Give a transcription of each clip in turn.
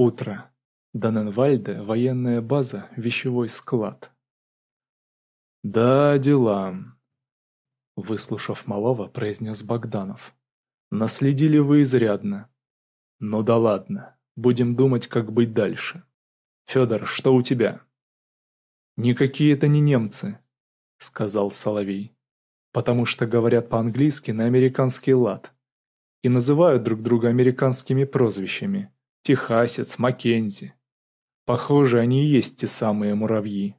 Утро. Даненвальде, военная база, вещевой склад. «Да, дела», — выслушав малого, произнес Богданов. «Наследили вы изрядно. Ну да ладно, будем думать, как быть дальше. Федор, что у тебя?» «Никакие это не немцы», — сказал Соловей, «потому что говорят по-английски на американский лад и называют друг друга американскими прозвищами». Техасец, Маккензи. Похоже, они и есть те самые муравьи.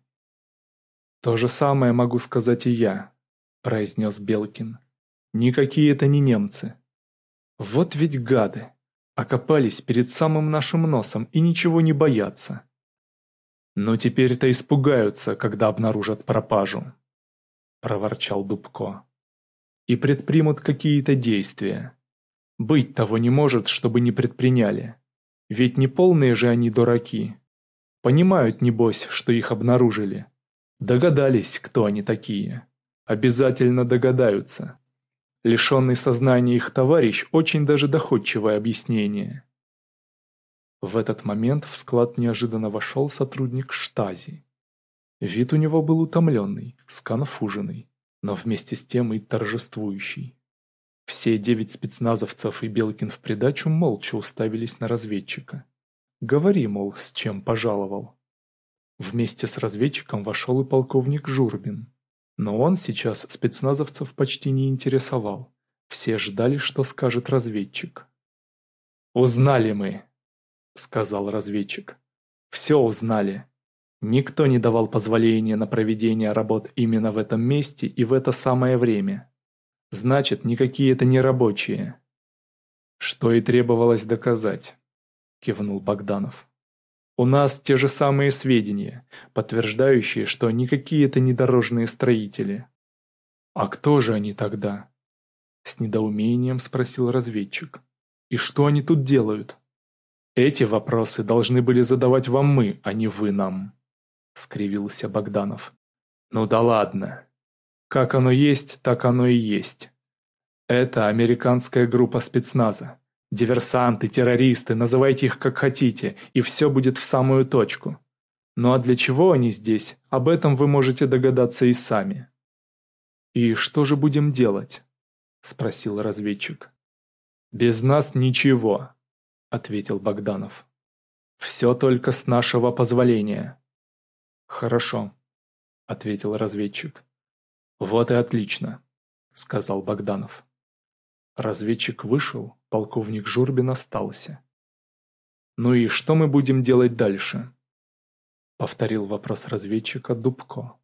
«То же самое могу сказать и я», — произнес Белкин. «Никакие это не немцы». «Вот ведь гады! Окопались перед самым нашим носом и ничего не боятся». «Но теперь-то испугаются, когда обнаружат пропажу», — проворчал Дубко. «И предпримут какие-то действия. Быть того не может, чтобы не предприняли. Ведь не полные же они дураки. Понимают, небось, что их обнаружили. Догадались, кто они такие. Обязательно догадаются. Лишенный сознания их товарищ очень даже доходчивое объяснение. В этот момент в склад неожиданно вошел сотрудник штази. Вид у него был утомленный, сконфуженный, но вместе с тем и торжествующий. Все девять спецназовцев и Белкин в придачу молча уставились на разведчика. «Говори, мол, с чем пожаловал». Вместе с разведчиком вошел и полковник Журбин. Но он сейчас спецназовцев почти не интересовал. Все ждали, что скажет разведчик. «Узнали мы», — сказал разведчик. «Все узнали. Никто не давал позволения на проведение работ именно в этом месте и в это самое время. Значит, никакие это не рабочие. Что и требовалось доказать, кивнул Богданов. У нас те же самые сведения, подтверждающие, что никакие это не дорожные строители. А кто же они тогда? С недоумением спросил разведчик. И что они тут делают? Эти вопросы должны были задавать вам мы, а не вы нам, скривился Богданов. Ну да ладно, как оно есть, так оно и есть. Это американская группа спецназа. Диверсанты, террористы, называйте их как хотите, и все будет в самую точку. Ну а для чего они здесь, об этом вы можете догадаться и сами. «И что же будем делать?» – спросил разведчик. «Без нас ничего», – ответил Богданов. «Все только с нашего позволения». «Хорошо», – ответил разведчик. Вот и отлично, сказал Богданов. Разведчик вышел, полковник Журбин остался. «Ну и что мы будем делать дальше?» Повторил вопрос разведчика Дубко.